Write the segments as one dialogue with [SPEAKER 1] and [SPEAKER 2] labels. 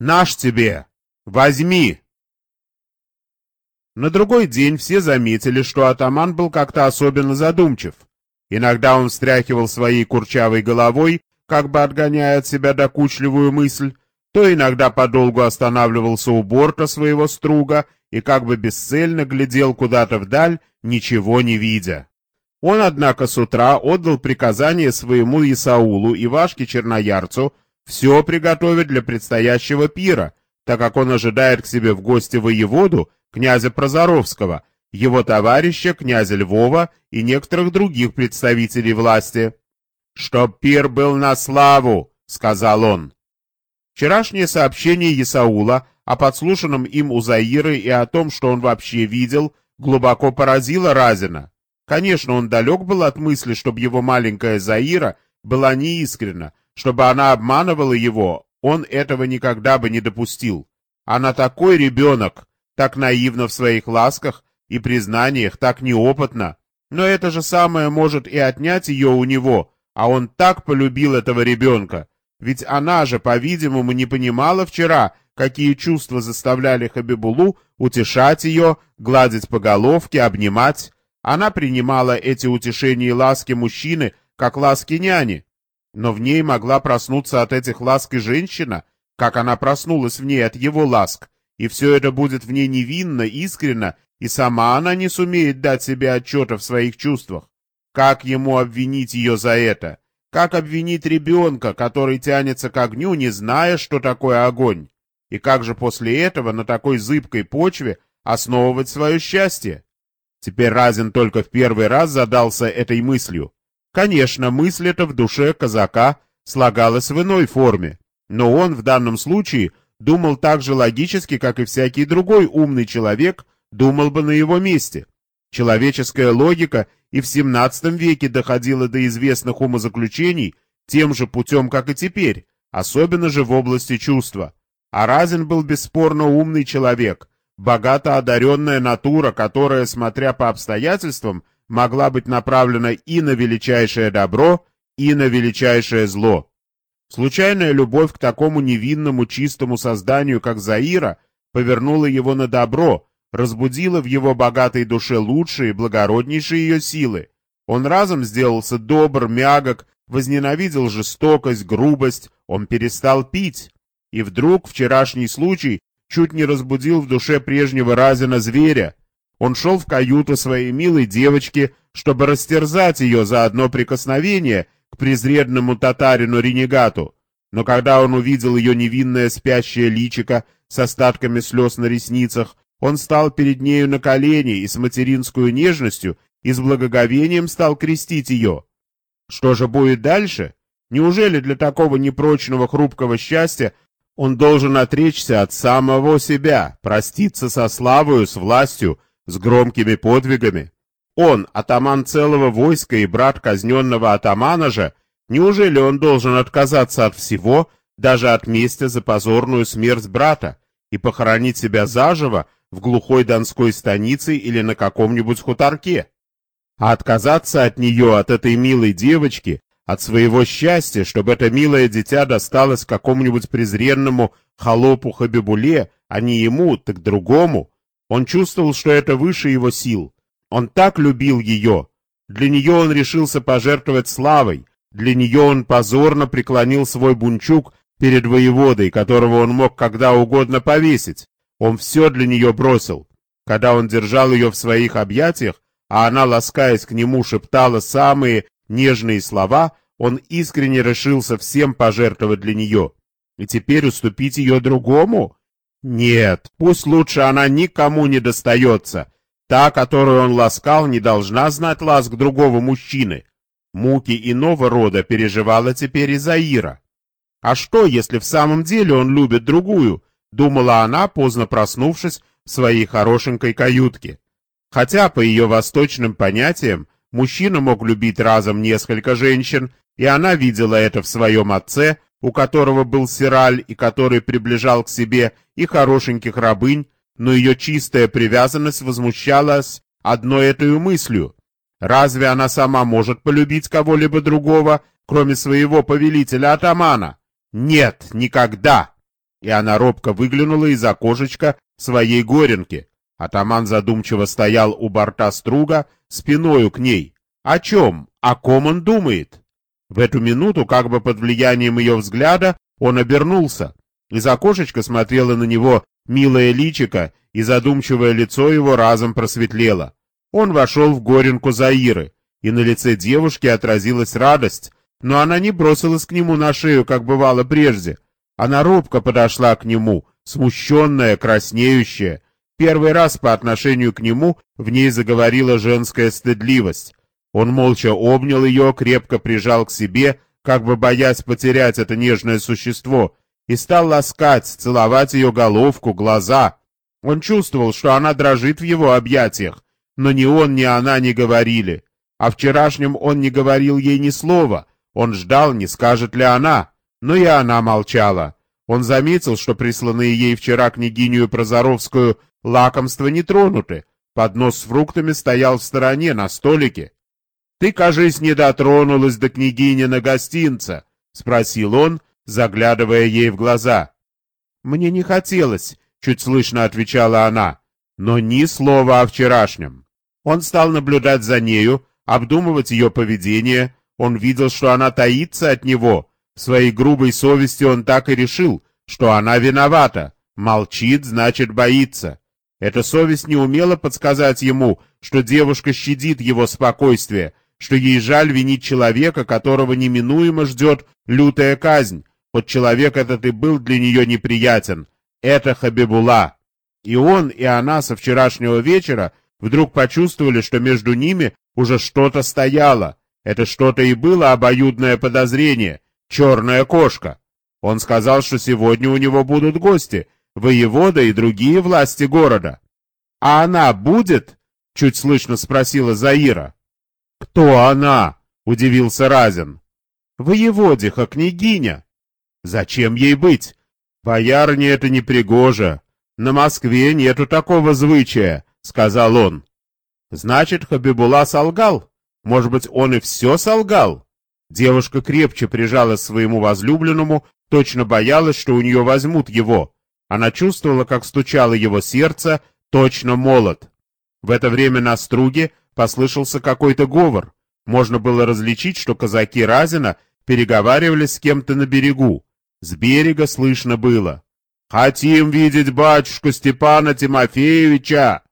[SPEAKER 1] Наш тебе! Возьми!» На другой день все заметили, что атаман был как-то особенно задумчив. Иногда он встряхивал своей курчавой головой, как бы отгоняя от себя докучливую мысль, то иногда подолгу останавливался у борта своего струга и как бы бесцельно глядел куда-то вдаль, ничего не видя. Он, однако, с утра отдал приказание своему Исаулу и Вашке Черноярцу все приготовить для предстоящего пира, так как он ожидает к себе в гости воеводу, князя Прозоровского, его товарища, князя Львова и некоторых других представителей власти. «Чтоб пир был на славу!» — сказал он. Вчерашнее сообщение Исаула о подслушанном им у Заиры и о том, что он вообще видел, глубоко поразило Разина. Конечно, он далек был от мысли, чтобы его маленькая Заира была неискренна, чтобы она обманывала его, он этого никогда бы не допустил. Она такой ребенок, так наивна в своих ласках и признаниях, так неопытна. Но это же самое может и отнять ее у него, а он так полюбил этого ребенка. Ведь она же, по-видимому, не понимала вчера, какие чувства заставляли Хабибулу утешать ее, гладить по головке, обнимать. Она принимала эти утешения и ласки мужчины, как ласки няни. Но в ней могла проснуться от этих ласк и женщина, как она проснулась в ней от его ласк, и все это будет в ней невинно, искренно, и сама она не сумеет дать себе отчета в своих чувствах. Как ему обвинить ее за это? Как обвинить ребенка, который тянется к огню, не зная, что такое огонь? И как же после этого на такой зыбкой почве основывать свое счастье? Теперь Разин только в первый раз задался этой мыслью. Конечно, мысль эта в душе казака слагалась в иной форме, но он в данном случае думал так же логически, как и всякий другой умный человек думал бы на его месте. Человеческая логика и в XVII веке доходила до известных умозаключений тем же путем, как и теперь, особенно же в области чувства. А Разин был бесспорно умный человек, богато одаренная натура, которая, смотря по обстоятельствам, могла быть направлена и на величайшее добро, и на величайшее зло. Случайная любовь к такому невинному чистому созданию, как Заира, повернула его на добро, разбудила в его богатой душе лучшие и благороднейшие ее силы. Он разом сделался добр, мягок, возненавидел жестокость, грубость, он перестал пить. И вдруг вчерашний случай чуть не разбудил в душе прежнего Разина зверя. Он шел в каюту своей милой девочки, чтобы растерзать ее за одно прикосновение к презренному татарину-ренегату. Но когда он увидел ее невинное спящее личико с остатками слез на ресницах, он стал перед нею на колени и с материнскую нежностью и с благоговением стал крестить ее. Что же будет дальше? Неужели для такого непрочного хрупкого счастья он должен отречься от самого себя, проститься со славою, с властью, с громкими подвигами? Он, атаман целого войска и брат казненного атамана же, неужели он должен отказаться от всего, даже от мести за позорную смерть брата, и похоронить себя заживо в глухой донской станице или на каком-нибудь хуторке? А отказаться от нее, от этой милой девочки, от своего счастья, чтобы это милое дитя досталось какому-нибудь презренному холопу Хабибуле, а не ему, так другому. Он чувствовал, что это выше его сил. Он так любил ее. Для нее он решился пожертвовать славой. Для нее он позорно преклонил свой бунчук перед воеводой, которого он мог когда угодно повесить. Он все для нее бросил. Когда он держал ее в своих объятиях, а она, ласкаясь к нему, шептала самые нежные слова, он искренне решился всем пожертвовать для нее. И теперь уступить ее другому? Нет, пусть лучше она никому не достается. Та, которую он ласкал, не должна знать ласк другого мужчины. Муки иного рода переживала теперь и Заира. А что, если в самом деле он любит другую? Думала она, поздно проснувшись в своей хорошенькой каютке. Хотя, по ее восточным понятиям, Мужчина мог любить разом несколько женщин, и она видела это в своем отце, у которого был сираль и который приближал к себе и хорошеньких рабынь, но ее чистая привязанность возмущалась одной этой мыслью. Разве она сама может полюбить кого-либо другого, кроме своего повелителя-атамана? Нет, никогда! и она робко выглянула из окошечка своей горенки. Атаман задумчиво стоял у борта струга, спиною к ней. О чем? О ком он думает? В эту минуту, как бы под влиянием ее взгляда, он обернулся. Из окошечка смотрела на него милое личико, и задумчивое лицо его разом просветлело. Он вошел в горенку Заиры, и на лице девушки отразилась радость, но она не бросилась к нему на шею, как бывало прежде. Она робко подошла к нему, смущенная, краснеющая. Первый раз по отношению к нему в ней заговорила женская стыдливость. Он молча обнял ее, крепко прижал к себе, как бы боясь потерять это нежное существо, и стал ласкать, целовать ее головку, глаза. Он чувствовал, что она дрожит в его объятиях, но ни он, ни она не говорили. О вчерашнем он не говорил ей ни слова, он ждал, не скажет ли она, но и она молчала. Он заметил, что присланные ей вчера княгиню Прозоровскую лакомства не тронуты, поднос с фруктами стоял в стороне на столике. — Ты, кажись, не дотронулась до княгини на гостинца? — спросил он, заглядывая ей в глаза. «Мне не хотелось», — чуть слышно отвечала она, но ни слова о вчерашнем. Он стал наблюдать за нею, обдумывать ее поведение, он видел, что она таится от него. В своей грубой совести он так и решил, что она виновата. Молчит, значит, боится. Эта совесть не умела подсказать ему, что девушка щадит его спокойствие, что ей жаль винить человека, которого неминуемо ждет лютая казнь, Хоть человек этот и был для нее неприятен, это Хабибула. И он, и она со вчерашнего вечера вдруг почувствовали, что между ними уже что-то стояло. Это что-то и было обоюдное подозрение, черная кошка. Он сказал, что сегодня у него будут гости, воевода и другие власти города. «А она будет?» — чуть слышно спросила Заира. «Кто она?» — удивился Разин. «Воеводиха, княгиня». Зачем ей быть? Боярне это не пригоже. На Москве нету такого звычая, сказал он. Значит, Хабибула солгал? Может быть, он и все солгал? Девушка крепче прижалась к своему возлюбленному, точно боялась, что у нее возьмут его. Она чувствовала, как стучало его сердце, точно молот. В это время на струге послышался какой-то говор. Можно было различить, что казаки Разина переговаривались с кем-то на берегу. С берега слышно было. «Хотим видеть батюшку Степана Тимофеевича!»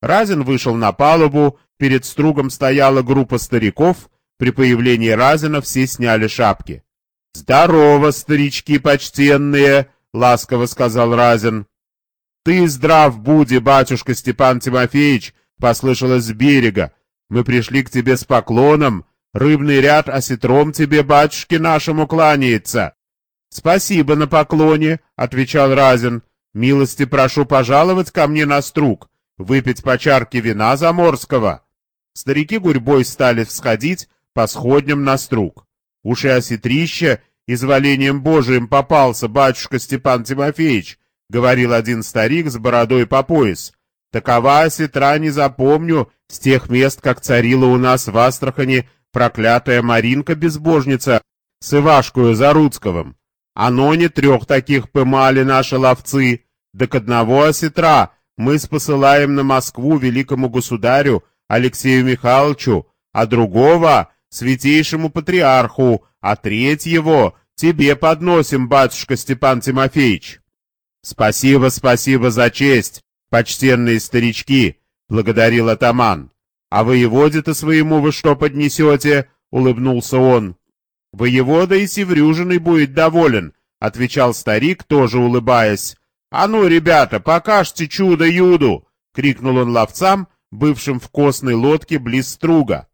[SPEAKER 1] Разин вышел на палубу, перед стругом стояла группа стариков, при появлении Разина все сняли шапки. «Здорово, старички почтенные!» — ласково сказал Разин. «Ты здрав буди, батюшка Степан Тимофеевич!» — послышалось с берега. «Мы пришли к тебе с поклоном. Рыбный ряд осетром тебе, батюшке нашему, кланяется. «Спасибо на поклоне», — отвечал Разин. «Милости прошу пожаловать ко мне на струк, выпить по чарке вина заморского». Старики гурьбой стали всходить по сходням на струк. Уж и осетрище изволением Божиим попался батюшка Степан Тимофеевич, — говорил один старик с бородой по пояс. Такова осетра не запомню с тех мест, как царила у нас в Астрахани проклятая Маринка-безбожница с Ивашкою Заруцковым. Оно не трех таких пымали наши ловцы, да к одного осетра мы спосылаем на Москву великому государю Алексею Михайловичу, а другого — святейшему патриарху, а третьего тебе подносим, батюшка Степан Тимофеевич. Спасибо, спасибо за честь, почтенные старички, — благодарил атаман. А воеводе-то своему вы что поднесете? — улыбнулся он. «Воевода и Севрюжиной будет доволен», — отвечал старик, тоже улыбаясь. «А ну, ребята, покажьте чудо-юду!» — крикнул он ловцам, бывшим в костной лодке близ струга.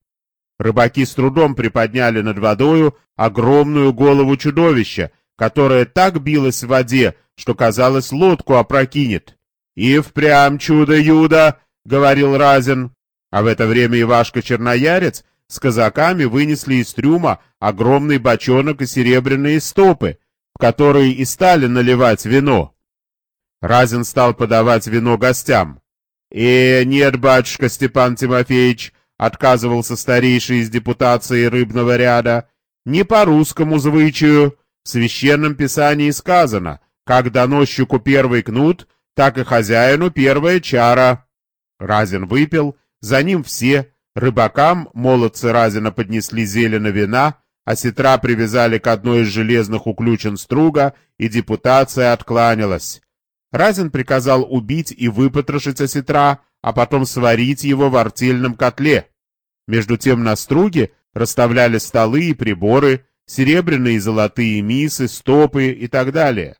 [SPEAKER 1] Рыбаки с трудом приподняли над водою огромную голову чудовища, которое так билось в воде, что, казалось, лодку опрокинет. «И впрямь чудо-юдо!» — говорил Разин. А в это время Ивашка-черноярец с казаками вынесли из трюма огромный бочонок и серебряные стопы, в которые и стали наливать вино. Разин стал подавать вино гостям. «Э, нет, батюшка Степан Тимофеевич», — отказывался старейший из депутации рыбного ряда, — «не по русскому звычаю. В священном писании сказано, Как доносчику первый кнут, так и хозяину первая чара. Разин выпил, за ним все. Рыбакам молодцы Разина поднесли зелено вина, а сетра привязали к одной из железных уключен струга, и депутация откланялась. Разин приказал убить и выпотрошить осетра, а потом сварить его в артельном котле. Между тем на струге расставляли столы и приборы, серебряные и золотые мисы, стопы и так далее.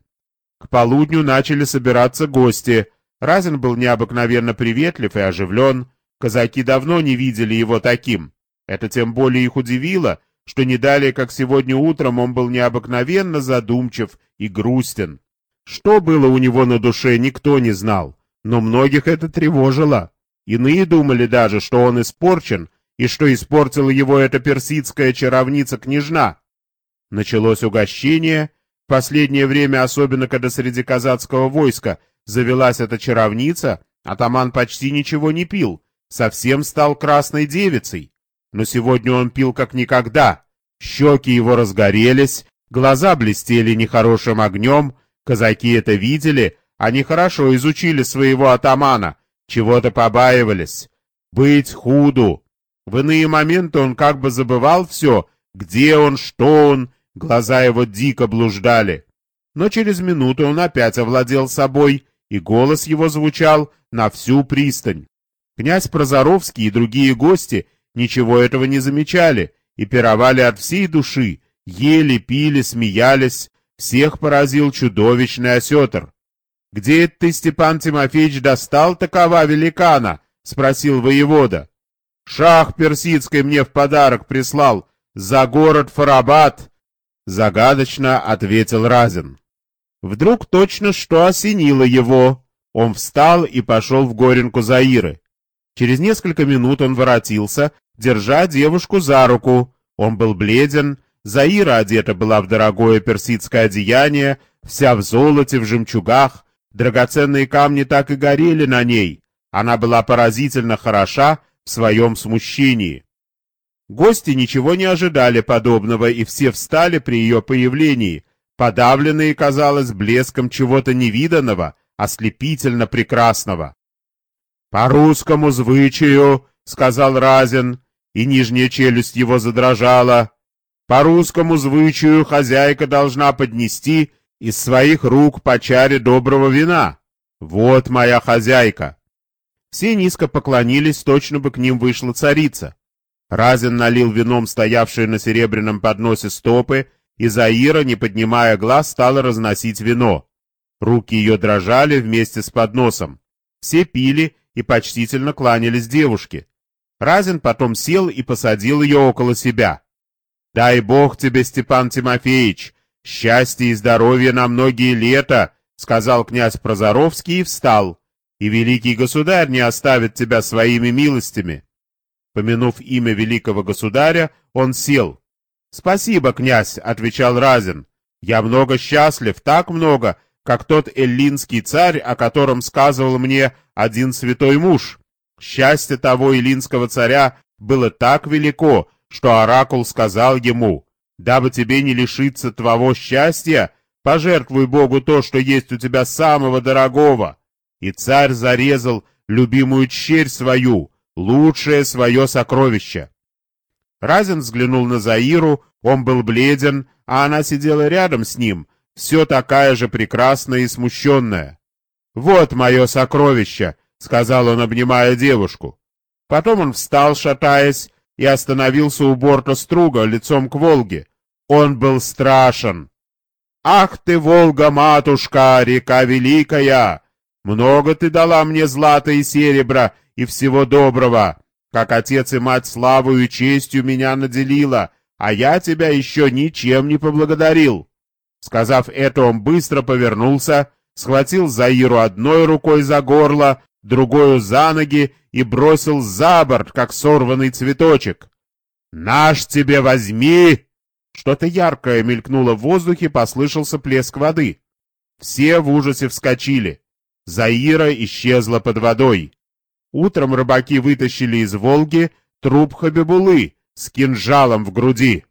[SPEAKER 1] К полудню начали собираться гости. Разин был необыкновенно приветлив и оживлен. Казаки давно не видели его таким. Это тем более их удивило, что не далее, как сегодня утром, он был необыкновенно задумчив и грустен. Что было у него на душе, никто не знал, но многих это тревожило. Иные думали даже, что он испорчен, и что испортила его эта персидская чаровница-княжна. Началось угощение, последнее время, особенно когда среди казацкого войска завелась эта чаровница, атаман почти ничего не пил, совсем стал красной девицей. Но сегодня он пил как никогда. Щеки его разгорелись, глаза блестели нехорошим огнем. Казаки это видели, они хорошо изучили своего атамана, чего-то побаивались. Быть худу. В иные моменты он как бы забывал все, где он, что он, глаза его дико блуждали. Но через минуту он опять овладел собой, и голос его звучал на всю пристань. Князь Прозоровский и другие гости ничего этого не замечали и пировали от всей души, ели, пили, смеялись, всех поразил чудовищный осетр. — Где это ты, Степан Тимофеевич, достал такова великана? — спросил воевода. — Шах персидской мне в подарок прислал, за город Фарабат, — загадочно ответил Разин. Вдруг точно что осенило его. Он встал и пошел в горенку Заиры. Через несколько минут он воротился, держа девушку за руку. Он был бледен, Заира одета была в дорогое персидское одеяние, вся в золоте, в жемчугах, драгоценные камни так и горели на ней. Она была поразительно хороша в своем смущении. Гости ничего не ожидали подобного, и все встали при ее появлении, подавленные, казалось, блеском чего-то невиданного, ослепительно прекрасного. «По русскому звычаю», — сказал Разин, и нижняя челюсть его задрожала, «по русскому звычаю хозяйка должна поднести из своих рук по чаре доброго вина. Вот моя хозяйка». Все низко поклонились, точно бы к ним вышла царица. Разин налил вином стоявшие на серебряном подносе стопы, и Заира, не поднимая глаз, стала разносить вино. Руки ее дрожали вместе с подносом. Все пили, и почтительно кланялись девушке. Разин потом сел и посадил ее около себя. «Дай Бог тебе, Степан Тимофеевич, счастья и здоровья на многие лета», — сказал князь Прозоровский и встал. «И великий государь не оставит тебя своими милостями». Помянув имя великого государя, он сел. «Спасибо, князь», — отвечал Разин. «Я много счастлив, так много, как тот эллинский царь, о котором сказывал мне один святой муж. Счастье того эллинского царя было так велико, что оракул сказал ему, «Дабы тебе не лишиться твоего счастья, пожертвуй Богу то, что есть у тебя самого дорогого». И царь зарезал любимую черь свою, лучшее свое сокровище. Разин взглянул на Заиру, он был бледен, а она сидела рядом с ним, все такая же прекрасная и смущенная. «Вот мое сокровище», — сказал он, обнимая девушку. Потом он встал, шатаясь, и остановился у борта струга, лицом к Волге. Он был страшен. «Ах ты, Волга-матушка, река великая! Много ты дала мне злата и серебра и всего доброго, как отец и мать славою и честью меня наделила, а я тебя еще ничем не поблагодарил». Сказав это, он быстро повернулся, схватил Заиру одной рукой за горло, другую за ноги и бросил за борт, как сорванный цветочек. «Наш тебе возьми!» Что-то яркое мелькнуло в воздухе, послышался плеск воды. Все в ужасе вскочили. Заира исчезла под водой. Утром рыбаки вытащили из Волги труп Хабибулы с кинжалом в груди.